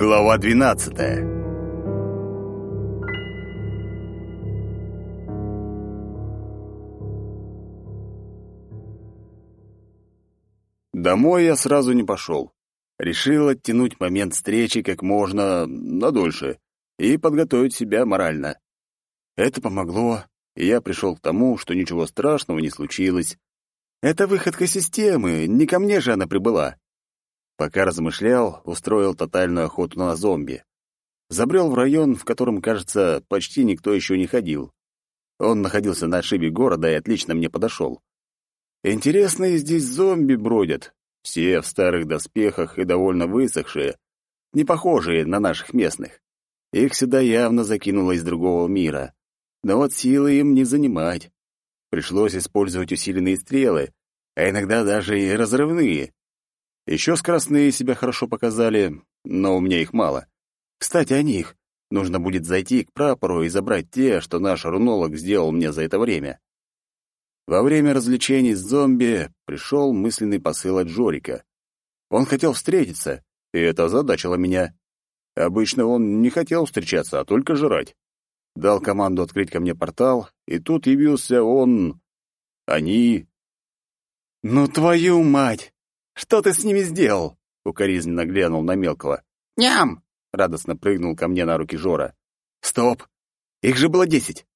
Глава двенадцатая Домой я сразу не пошел. Решил оттянуть момент встречи как можно надольше и подготовить себя морально. Это помогло, и я пришел к тому, что ничего страшного не случилось. Это выходка системы, не ко мне же она прибыла. Пока размышлял, устроил тотальную охоту на зомби. Забрел в район, в котором, кажется, почти никто еще не ходил. Он находился на отшибе города и отлично мне подошел. Интересные здесь зомби бродят. Все в старых доспехах и довольно высохшие, не похожие на наших местных. Их сюда явно закинуло из другого мира. Но вот силы им не занимать. Пришлось использовать усиленные стрелы, а иногда даже и разрывные. Еще скоростные себя хорошо показали, но у меня их мало. Кстати, о них. Нужно будет зайти к прапору и забрать те, что наш рунолог сделал мне за это время. Во время развлечений с зомби пришел мысленный посыл от Жорика. Он хотел встретиться, и это озадачило меня. Обычно он не хотел встречаться, а только жрать. Дал команду открыть ко мне портал, и тут явился он... Они... «Ну, твою мать! Что ты с ними сделал?» — укоризненно глянул на мелкого. «Ням!» — радостно прыгнул ко мне на руки Жора. «Стоп! Их же было десять!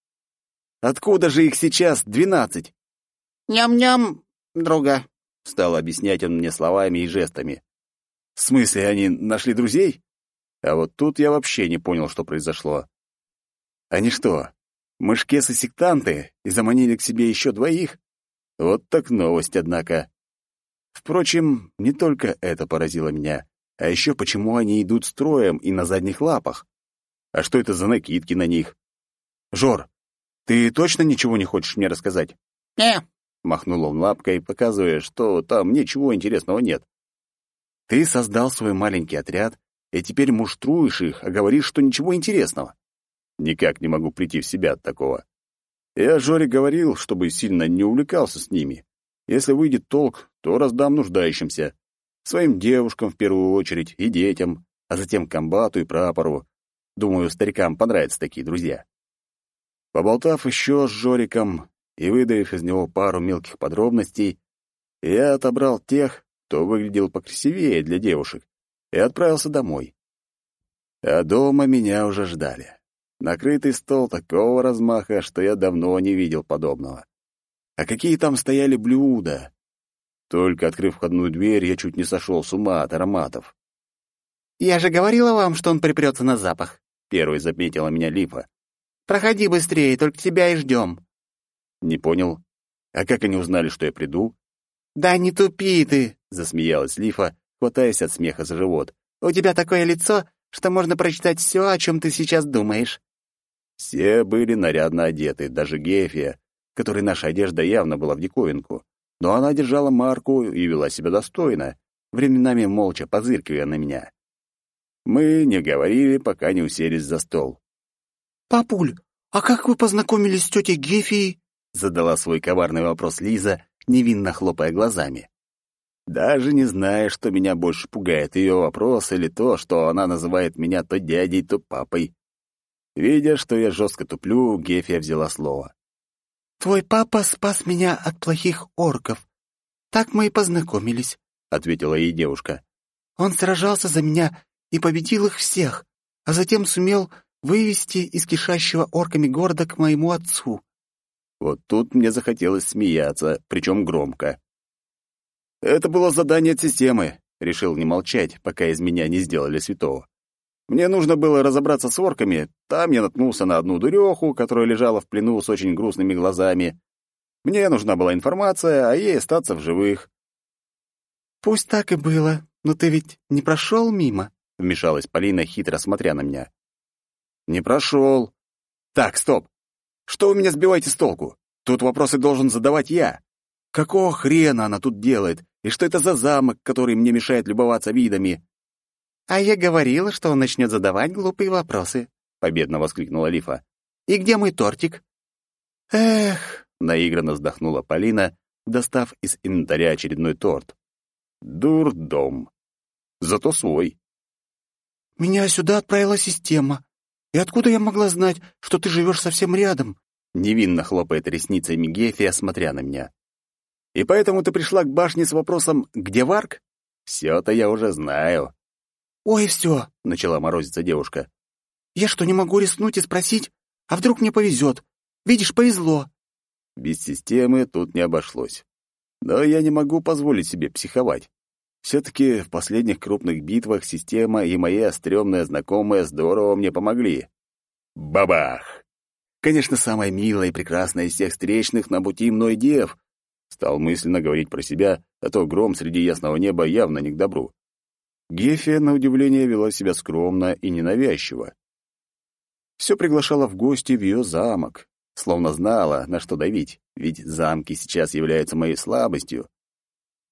Откуда же их сейчас двенадцать?» «Ням-ням, друга», — стал объяснять он мне словами и жестами. «В смысле, они нашли друзей?» А вот тут я вообще не понял, что произошло. Они что, мышкесы-сектанты и заманили к себе еще двоих? Вот так новость, однако. Впрочем, не только это поразило меня, а еще почему они идут строем и на задних лапах. А что это за накидки на них? Жор, ты точно ничего не хочешь мне рассказать? «Не, Махнул он лапкой, показывая, что там ничего интересного нет. Ты создал свой маленький отряд, и теперь муштруешь их, а говоришь, что ничего интересного. Никак не могу прийти в себя от такого. Я Жоре говорил, чтобы сильно не увлекался с ними. Если выйдет толк, то раздам нуждающимся. Своим девушкам в первую очередь и детям, а затем комбату и прапору. Думаю, старикам понравятся такие друзья. Поболтав еще с Жориком, и, выдавив из него пару мелких подробностей, я отобрал тех, кто выглядел покрасивее для девушек, и отправился домой. А дома меня уже ждали. Накрытый стол такого размаха, что я давно не видел подобного. А какие там стояли блюда! Только открыв входную дверь, я чуть не сошел с ума от ароматов. «Я же говорила вам, что он припрется на запах», — первой заметила меня Липа. «Проходи быстрее, только тебя и ждем». Не понял. А как они узнали, что я приду? Да не тупи ты, засмеялась Лифа, хватаясь от смеха за живот. У тебя такое лицо, что можно прочитать все, о чем ты сейчас думаешь. Все были нарядно одеты, даже Гефия, которой наша одежда явно была в диковинку. Но она держала марку и вела себя достойно, временами молча позыркивая на меня. Мы не говорили, пока не уселись за стол. «Папуль, а как вы познакомились с тетей Гефией?» Задала свой коварный вопрос Лиза, невинно хлопая глазами. Даже не зная, что меня больше пугает, ее вопрос или то, что она называет меня то дядей, то папой. Видя, что я жестко туплю, Гефия взяла слово. «Твой папа спас меня от плохих орков. Так мы и познакомились», — ответила ей девушка. «Он сражался за меня и победил их всех, а затем сумел вывести из кишащего орками города к моему отцу. Вот тут мне захотелось смеяться, причем громко. Это было задание от системы, решил не молчать, пока из меня не сделали святого. Мне нужно было разобраться с орками, там я наткнулся на одну дуреху, которая лежала в плену с очень грустными глазами. Мне нужна была информация, а ей остаться в живых. «Пусть так и было, но ты ведь не прошел мимо?» — вмешалась Полина, хитро смотря на меня. «Не прошел. Так, стоп. Что вы меня сбиваете с толку? Тут вопросы должен задавать я. Какого хрена она тут делает? И что это за замок, который мне мешает любоваться видами?» «А я говорила, что он начнет задавать глупые вопросы», — победно воскликнула Лифа. «И где мой тортик?» «Эх», — наигранно вздохнула Полина, достав из инвентаря очередной торт. «Дурдом. Зато свой». «Меня сюда отправила система. И откуда я могла знать, что ты живешь совсем рядом?» Невинно хлопает ресницами Гефия, смотря на меня. «И поэтому ты пришла к башне с вопросом «Где Варк?» Все-то я уже знаю». «Ой, все», — начала морозиться девушка. «Я что, не могу рискнуть и спросить? А вдруг мне повезет? Видишь, повезло». Без системы тут не обошлось. Но я не могу позволить себе психовать. Все-таки в последних крупных битвах система и моя стрёмная знакомая здорово мне помогли. Бабах! Конечно, самая милая и прекрасная из всех встречных на пути мной дев. Стал мысленно говорить про себя, а то гром среди ясного неба явно не к добру. Гефия, на удивление, вела себя скромно и ненавязчиво. Все приглашала в гости в ее замок, словно знала, на что давить, ведь замки сейчас являются моей слабостью.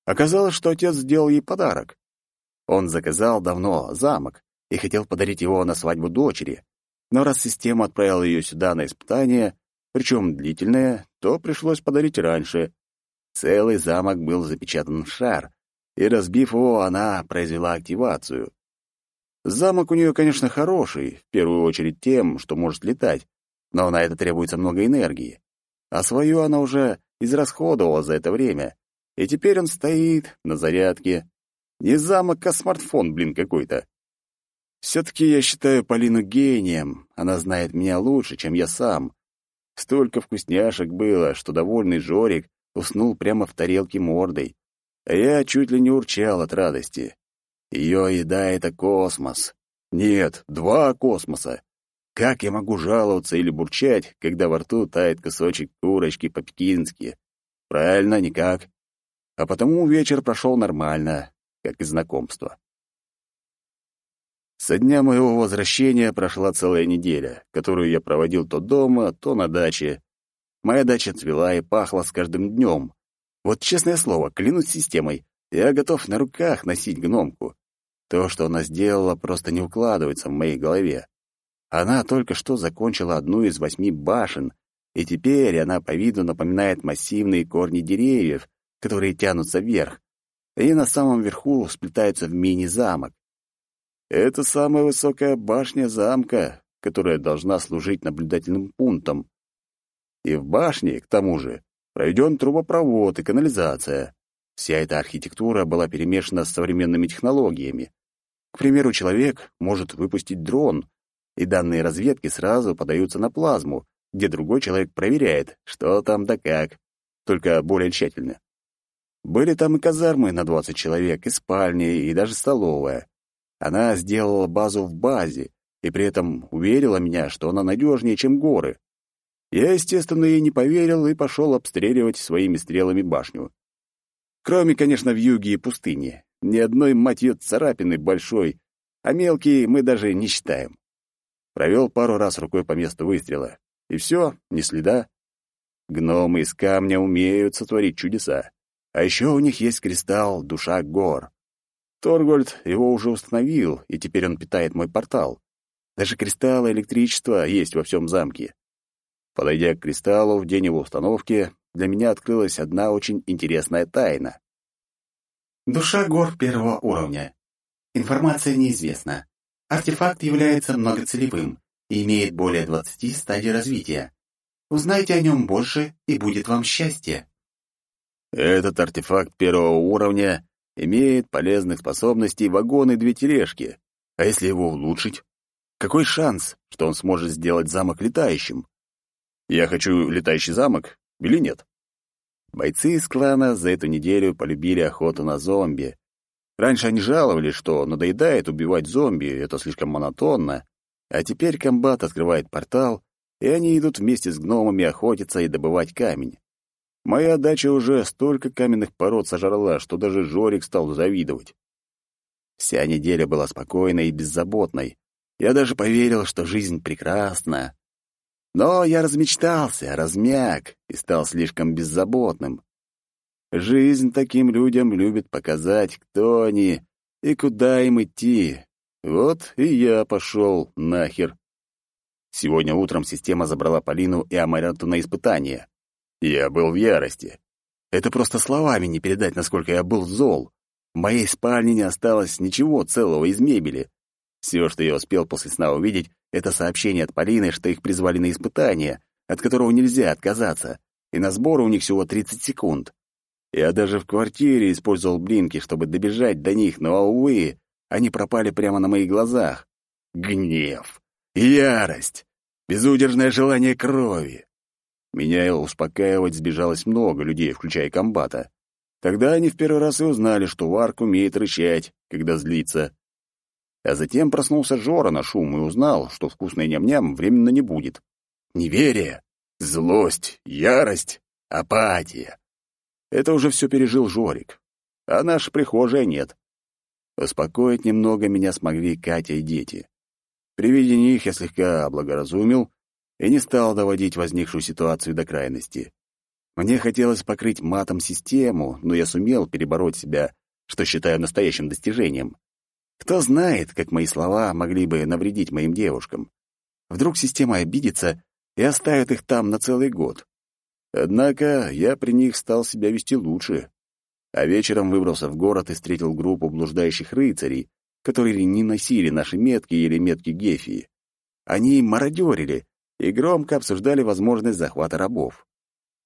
Оказалось, что отец сделал ей подарок. Он заказал давно замок и хотел подарить его на свадьбу дочери. Но раз система отправила ее сюда на испытание, причем длительное, то пришлось подарить раньше. Целый замок был запечатан в шар, и, разбив его, она произвела активацию. Замок у нее, конечно, хороший, в первую очередь тем, что может летать, но на это требуется много энергии. А свою она уже израсходовала за это время, и теперь он стоит на зарядке. Не замок, а смартфон, блин, какой-то. Все-таки я считаю Полину гением. Она знает меня лучше, чем я сам. Столько вкусняшек было, что довольный Жорик уснул прямо в тарелке мордой. Я чуть ли не урчал от радости. Ее еда — это космос. Нет, два космоса. Как я могу жаловаться или бурчать, когда во рту тает кусочек курочки по-пекински? Правильно, никак а потому вечер прошел нормально, как и знакомство. Со дня моего возвращения прошла целая неделя, которую я проводил то дома, то на даче. Моя дача цвела и пахла с каждым днем. Вот честное слово, клянусь системой, я готов на руках носить гномку. То, что она сделала, просто не укладывается в моей голове. Она только что закончила одну из восьми башен, и теперь она по виду напоминает массивные корни деревьев, которые тянутся вверх, и на самом верху сплетаются в мини-замок. Это самая высокая башня замка, которая должна служить наблюдательным пунктом. И в башне, к тому же, проведен трубопровод и канализация. Вся эта архитектура была перемешана с современными технологиями. К примеру, человек может выпустить дрон, и данные разведки сразу подаются на плазму, где другой человек проверяет, что там да как, только более тщательно. Были там и казармы на 20 человек, и спальни, и даже столовая. Она сделала базу в базе, и при этом уверила меня, что она надежнее, чем горы. Я, естественно, ей не поверил и пошел обстреливать своими стрелами башню. Кроме, конечно, в юге и пустыне. Ни одной, мать ее, царапины большой, а мелкие мы даже не считаем. Провел пару раз рукой по месту выстрела. И все, ни следа. Гномы из камня умеют сотворить чудеса. А еще у них есть кристалл «Душа гор». Торгольд его уже установил, и теперь он питает мой портал. Даже кристаллы электричества есть во всем замке. Подойдя к кристаллу в день его установки, для меня открылась одна очень интересная тайна. Душа гор первого уровня. Информация неизвестна. Артефакт является многоцелевым и имеет более 20 стадий развития. Узнайте о нем больше, и будет вам счастье. Этот артефакт первого уровня имеет полезных способностей вагон и две тележки. А если его улучшить? Какой шанс, что он сможет сделать замок летающим? Я хочу летающий замок или нет? Бойцы из клана за эту неделю полюбили охоту на зомби. Раньше они жаловались, что надоедает убивать зомби, это слишком монотонно. А теперь комбат открывает портал, и они идут вместе с гномами охотиться и добывать камень. Моя дача уже столько каменных пород сожрала, что даже Жорик стал завидовать. Вся неделя была спокойной и беззаботной. Я даже поверил, что жизнь прекрасна. Но я размечтался, размяк и стал слишком беззаботным. Жизнь таким людям любит показать, кто они и куда им идти. Вот и я пошел нахер. Сегодня утром система забрала Полину и Амарату на испытание. Я был в ярости. Это просто словами не передать, насколько я был зол. В моей спальне не осталось ничего целого из мебели. Все, что я успел после сна увидеть, это сообщение от Полины, что их призвали на испытание, от которого нельзя отказаться, и на сборы у них всего 30 секунд. Я даже в квартире использовал блинки, чтобы добежать до них, но, увы, они пропали прямо на моих глазах. Гнев, ярость, безудержное желание крови. Меня успокаивать сбежалось много людей, включая комбата. Тогда они в первый раз и узнали, что Варк умеет рычать, когда злится. А затем проснулся Жора на шум и узнал, что вкусный ням-ням временно не будет. Неверие, злость, ярость, апатия. Это уже все пережил Жорик. А наш прихожая нет. Успокоить немного меня смогли Катя и дети. При виде них я слегка облагоразумил и не стал доводить возникшую ситуацию до крайности. Мне хотелось покрыть матом систему, но я сумел перебороть себя, что считаю настоящим достижением. Кто знает, как мои слова могли бы навредить моим девушкам. Вдруг система обидится и оставит их там на целый год. Однако я при них стал себя вести лучше. А вечером выбрался в город и встретил группу блуждающих рыцарей, которые не носили наши метки или метки Гефии. Они мародерили и громко обсуждали возможность захвата рабов.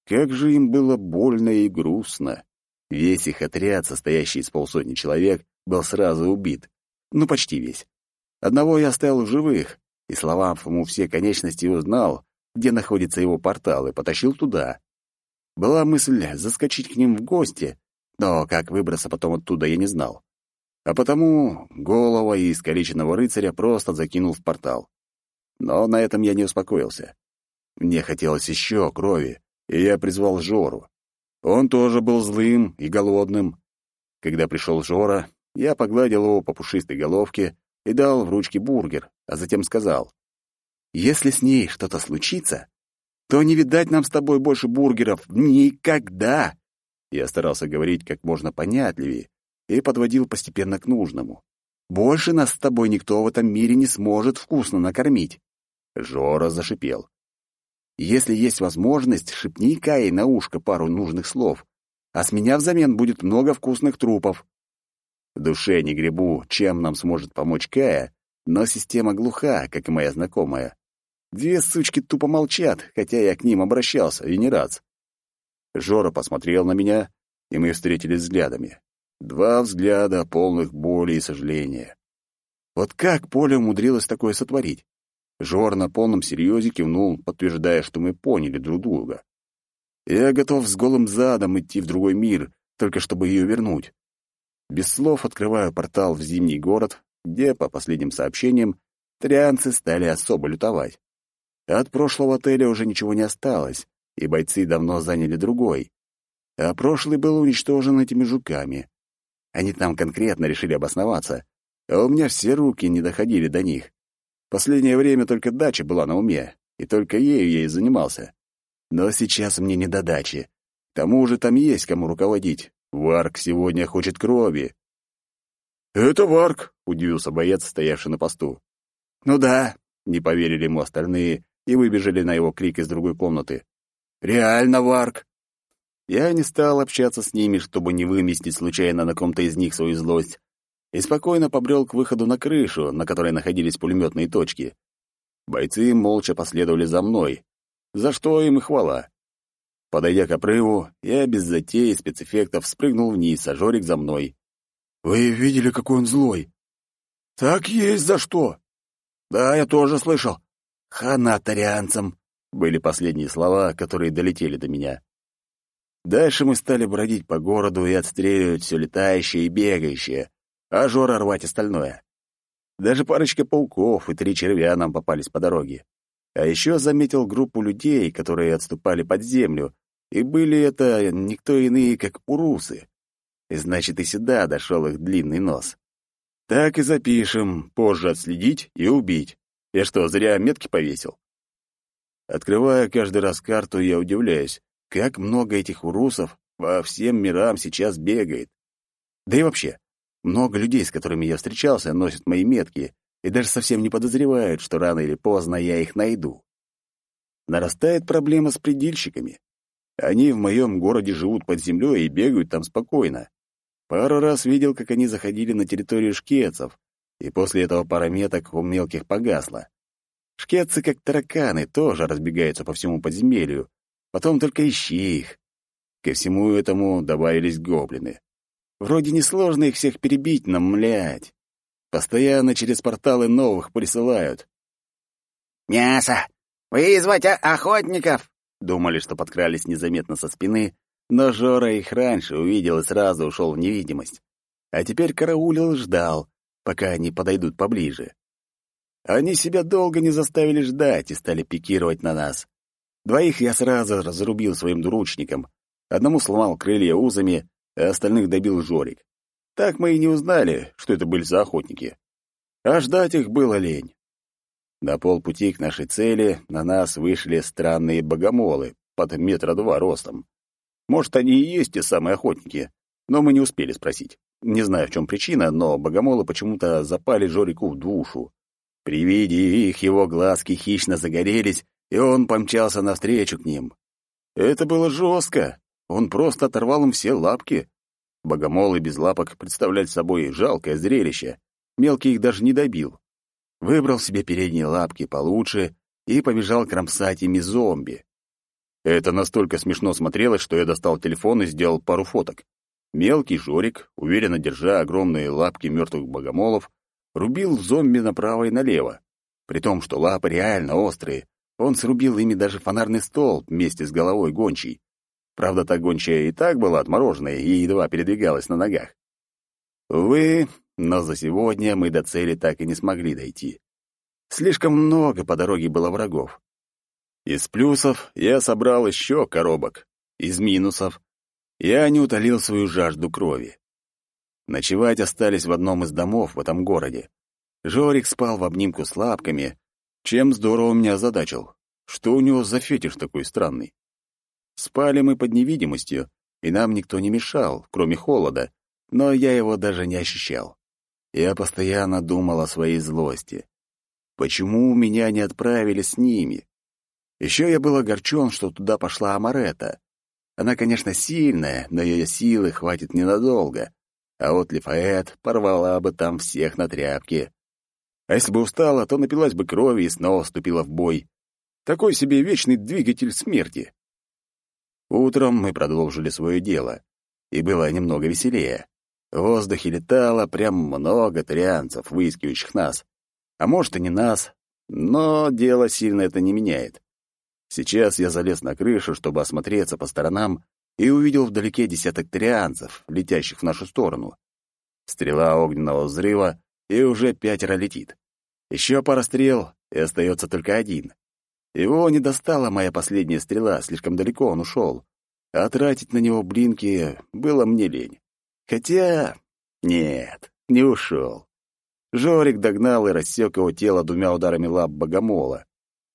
Как же им было больно и грустно. Весь их отряд, состоящий из полсотни человек, был сразу убит. Ну, почти весь. Одного я оставил в живых, и, сломав ему все конечности, узнал, где находится его портал, и потащил туда. Была мысль заскочить к ним в гости, но как выбраться потом оттуда я не знал. А потому голова и искалеченного рыцаря просто закинул в портал. Но на этом я не успокоился. Мне хотелось еще крови, и я призвал Жору. Он тоже был злым и голодным. Когда пришел Жора, я погладил его по пушистой головке и дал в ручки бургер, а затем сказал, «Если с ней что-то случится, то не видать нам с тобой больше бургеров никогда!» Я старался говорить как можно понятливее и подводил постепенно к нужному. «Больше нас с тобой никто в этом мире не сможет вкусно накормить!» Жора зашипел. Если есть возможность, шепни Кае на ушко пару нужных слов, а с меня взамен будет много вкусных трупов. Душе не гребу, чем нам сможет помочь Кая, но система глуха, как и моя знакомая. Две сучки тупо молчат, хотя я к ним обращался, и не раз. Жора посмотрел на меня, и мы встретились взглядами. Два взгляда, полных боли и сожаления. Вот как Поля умудрилась такое сотворить? Жор на полном серьезе кивнул, подтверждая, что мы поняли друг друга. Я готов с голым задом идти в другой мир, только чтобы ее вернуть. Без слов открываю портал в зимний город, где, по последним сообщениям, трианцы стали особо лютовать. От прошлого отеля уже ничего не осталось, и бойцы давно заняли другой. А прошлый был уничтожен этими жуками. Они там конкретно решили обосноваться, а у меня все руки не доходили до них. Последнее время только дача была на уме, и только ею я и занимался. Но сейчас мне не до дачи. К тому же там есть кому руководить. Варк сегодня хочет крови. «Это Варк», — удивился боец, стоявший на посту. «Ну да», — не поверили ему остальные и выбежали на его крик из другой комнаты. «Реально Варк!» Я не стал общаться с ними, чтобы не выместить случайно на ком-то из них свою злость, и спокойно побрел к выходу на крышу, на которой находились пулеметные точки. Бойцы молча последовали за мной, за что им и хвала. Подойдя к обрыву, я без затеи спецэффектов спрыгнул вниз, а Жорик за мной. «Вы видели, какой он злой?» «Так есть за что!» «Да, я тоже слышал. Хана тарианцам!» были последние слова, которые долетели до меня. Дальше мы стали бродить по городу и отстреливать все летающее и бегающее, а Жора рвать остальное. Даже парочка пауков и три червя нам попались по дороге. А еще заметил группу людей, которые отступали под землю, и были это никто иные, как урусы. И значит, и сюда дошел их длинный нос. Так и запишем, позже отследить и убить. Я что, зря метки повесил? Открывая каждый раз карту, я удивляюсь, как много этих урусов во всем мирам сейчас бегает. Да и вообще, много людей, с которыми я встречался, носят мои метки и даже совсем не подозревают, что рано или поздно я их найду. Нарастает проблема с предельщиками. Они в моем городе живут под землей и бегают там спокойно. Пару раз видел, как они заходили на территорию шкетцев, и после этого пара меток у мелких погасла. Шкетцы, как тараканы, тоже разбегаются по всему подземелью. Потом только ищи их. Ко всему этому добавились гоблины. Вроде несложно их всех перебить, но, млядь, постоянно через порталы новых присылают. «Мясо! Вызвать охотников!» Думали, что подкрались незаметно со спины, но Жора их раньше увидел и сразу ушел в невидимость. А теперь караулил ждал, пока они подойдут поближе. Они себя долго не заставили ждать и стали пикировать на нас. Двоих я сразу разрубил своим двуручником. Одному сломал крылья узами, а остальных добил Жорик. Так мы и не узнали, что это были за охотники. А ждать их было лень. На полпути к нашей цели на нас вышли странные богомолы под метра два ростом. Может, они и есть те самые охотники, но мы не успели спросить. Не знаю, в чем причина, но богомолы почему-то запали Жорику в душу. При виде их его глазки хищно загорелись, и он помчался навстречу к ним. Это было жестко. Он просто оторвал им все лапки. Богомолы без лапок представляли собой жалкое зрелище. Мелкий их даже не добил. Выбрал себе передние лапки получше и побежал кромсать ими зомби. Это настолько смешно смотрелось, что я достал телефон и сделал пару фоток. Мелкий Жорик, уверенно держа огромные лапки мертвых богомолов, рубил зомби направо и налево. При том, что лапы реально острые, он срубил ими даже фонарный столб вместе с головой гончей. Правда, та гончая и так была отмороженная и едва передвигалась на ногах. Увы, но за сегодня мы до цели так и не смогли дойти. Слишком много по дороге было врагов. Из плюсов я собрал еще коробок. Из минусов я не утолил свою жажду крови. Ночевать остались в одном из домов в этом городе. Жорик спал в обнимку с лапками, чем здорово меня озадачил. Что у него за фетиш такой странный? Спали мы под невидимостью, и нам никто не мешал, кроме холода, но я его даже не ощущал. Я постоянно думал о своей злости. Почему меня не отправили с ними? Еще я был огорчен, что туда пошла Амарета. Она, конечно, сильная, но ее силы хватит ненадолго. А вот Лифаэт порвала бы там всех на тряпки. А если бы устала, то напилась бы крови и снова вступила в бой. Такой себе вечный двигатель смерти. Утром мы продолжили свое дело, и было немного веселее. В воздухе летало прям много трианцев, выискивающих нас. А может, и не нас, но дело сильно это не меняет. Сейчас я залез на крышу, чтобы осмотреться по сторонам и увидел вдалеке десяток трианцев, летящих в нашу сторону. Стрела огненного взрыва, и уже пятеро летит. Еще пара стрел, и остается только один. Его не достала моя последняя стрела, слишком далеко он ушел. А тратить на него блинки было мне лень. Хотя... Нет, не ушел. Жорик догнал и рассек его тело двумя ударами лап богомола.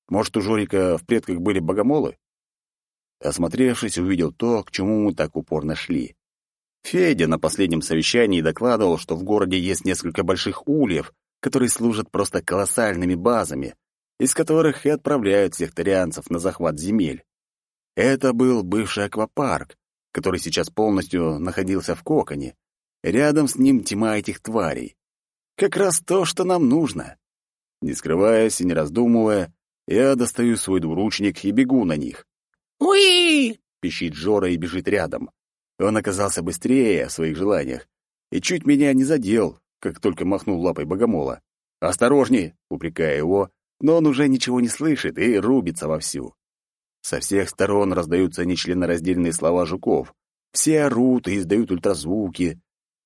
Может, у Жорика в предках были богомолы? Осмотревшись, увидел то, к чему мы так упорно шли. Федя на последнем совещании докладывал, что в городе есть несколько больших ульев, которые служат просто колоссальными базами, из которых и отправляют сектарианцев на захват земель. Это был бывший аквапарк, который сейчас полностью находился в коконе. Рядом с ним тьма этих тварей. Как раз то, что нам нужно. Не скрываясь и не раздумывая, я достаю свой двуручник и бегу на них. «Уи!» — пищит Жора и бежит рядом. Он оказался быстрее в своих желаниях и чуть меня не задел, как только махнул лапой богомола. «Осторожней!» — упрекая его, но он уже ничего не слышит и рубится вовсю. Со всех сторон раздаются нечленораздельные слова жуков. Все орут и издают ультразвуки.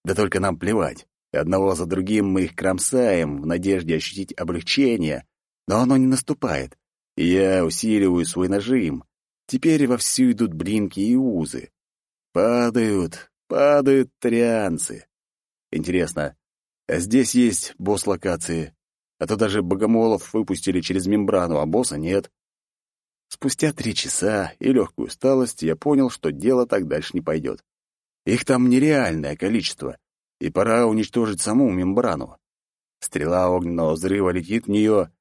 Да только нам плевать. Одного за другим мы их кромсаем в надежде ощутить облегчение, но оно не наступает. Я усиливаю свой нажим, Теперь вовсю идут блинки и узы. Падают, падают трианцы. Интересно, а здесь есть босс локации? А то даже богомолов выпустили через мембрану, а босса нет. Спустя три часа и легкую усталость я понял, что дело так дальше не пойдет. Их там нереальное количество, и пора уничтожить саму мембрану. Стрела огненного взрыва летит в нее,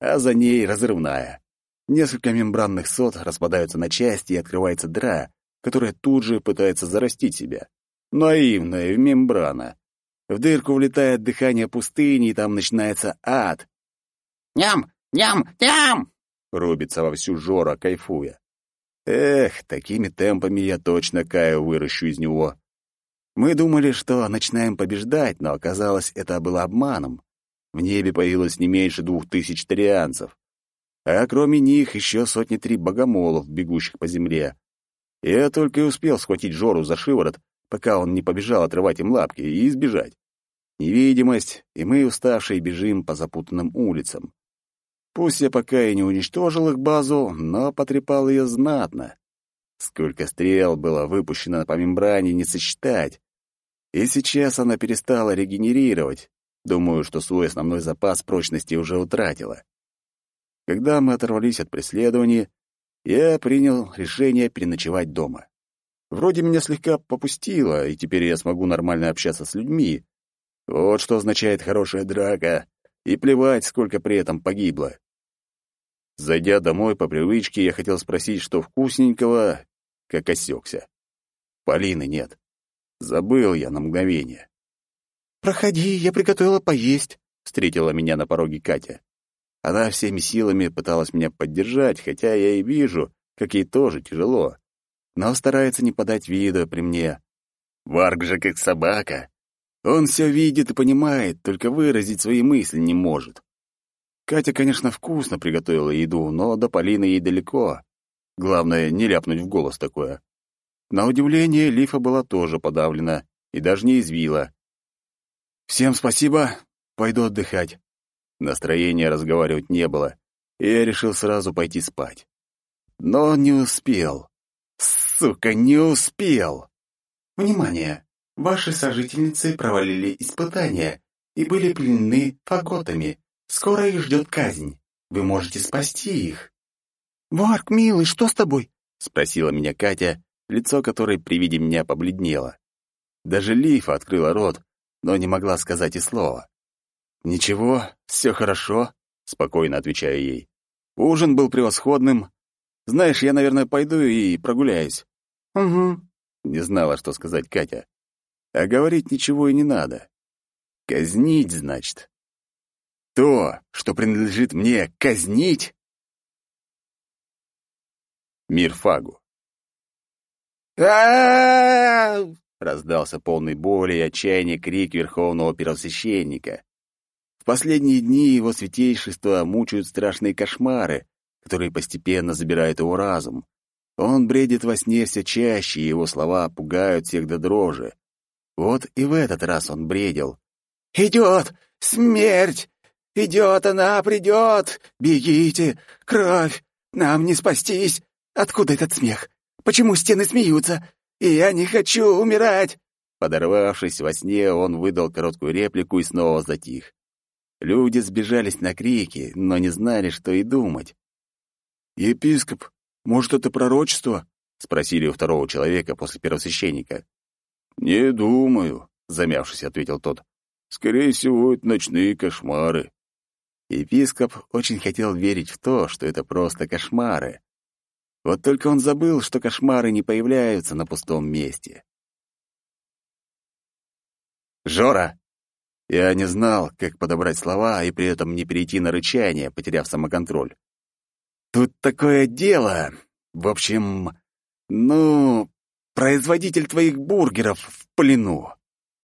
а за ней разрывная. Несколько мембранных сот распадаются на части, и открывается дыра, которая тут же пытается зарастить себя. Наивная мембрана. В дырку влетает дыхание пустыни, и там начинается ад. «Ням! Ням! Ням!» — рубится во всю Жора, кайфуя. Эх, такими темпами я точно Каю выращу из него. Мы думали, что начинаем побеждать, но оказалось, это было обманом. В небе появилось не меньше двух тысяч тарианцев. А кроме них еще сотни три богомолов, бегущих по земле. Я только и успел схватить Жору за шиворот, пока он не побежал отрывать им лапки и избежать. Невидимость, и мы, уставшие, бежим по запутанным улицам. Пусть я пока и не уничтожил их базу, но потрепал ее знатно. Сколько стрел было выпущено по мембране, не сосчитать. И сейчас она перестала регенерировать. Думаю, что свой основной запас прочности уже утратила. Когда мы оторвались от преследования, я принял решение переночевать дома. Вроде меня слегка попустило, и теперь я смогу нормально общаться с людьми. Вот что означает хорошая драка. И плевать, сколько при этом погибло. Зайдя домой по привычке, я хотел спросить, что вкусненького, как осекся. Полины нет. Забыл я на мгновение. «Проходи, я приготовила поесть», — встретила меня на пороге Катя. Она всеми силами пыталась меня поддержать, хотя я и вижу, как ей тоже тяжело. Но старается не подать вида при мне. Варг же как собака. Он все видит и понимает, только выразить свои мысли не может. Катя, конечно, вкусно приготовила еду, но до Полины ей далеко. Главное, не ляпнуть в голос такое. На удивление, Лифа была тоже подавлена и даже не извила. «Всем спасибо, пойду отдыхать». Настроения разговаривать не было, и я решил сразу пойти спать. Но не успел. Сука, не успел! Внимание! Ваши сожительницы провалили испытания и были пленены фаготами. Скоро их ждет казнь. Вы можете спасти их. «Варк, милый, что с тобой?» — спросила меня Катя, лицо которой при виде меня побледнело. Даже Лифа открыла рот, но не могла сказать и слова. «Ничего, все хорошо», — спокойно отвечаю ей. «Ужин был превосходным. Знаешь, я, наверное, пойду и прогуляюсь». «Угу», — не знала, что сказать Катя. А говорить ничего и не надо. Казнить, значит. То, что принадлежит мне, казнить? Мир Фагу. а раздался полный боли и отчаяния крик верховного первосвященника. В последние дни его святейшества мучают страшные кошмары, которые постепенно забирают его разум. Он бредит во сне все чаще, и его слова пугают всех до дрожи. Вот и в этот раз он бредил. «Идет! Смерть! Идет она, придет! Бегите! Кровь! Нам не спастись! Откуда этот смех? Почему стены смеются? И я не хочу умирать!» Подорвавшись во сне, он выдал короткую реплику и снова затих. Люди сбежались на крики, но не знали, что и думать. «Епископ, может, это пророчество?» — спросили у второго человека после первосвященника. «Не думаю», — замявшись, ответил тот. «Скорее всего, это ночные кошмары». Епископ очень хотел верить в то, что это просто кошмары. Вот только он забыл, что кошмары не появляются на пустом месте. «Жора!» Я не знал, как подобрать слова и при этом не перейти на рычание, потеряв самоконтроль. Тут такое дело. В общем, ну, производитель твоих бургеров в плену.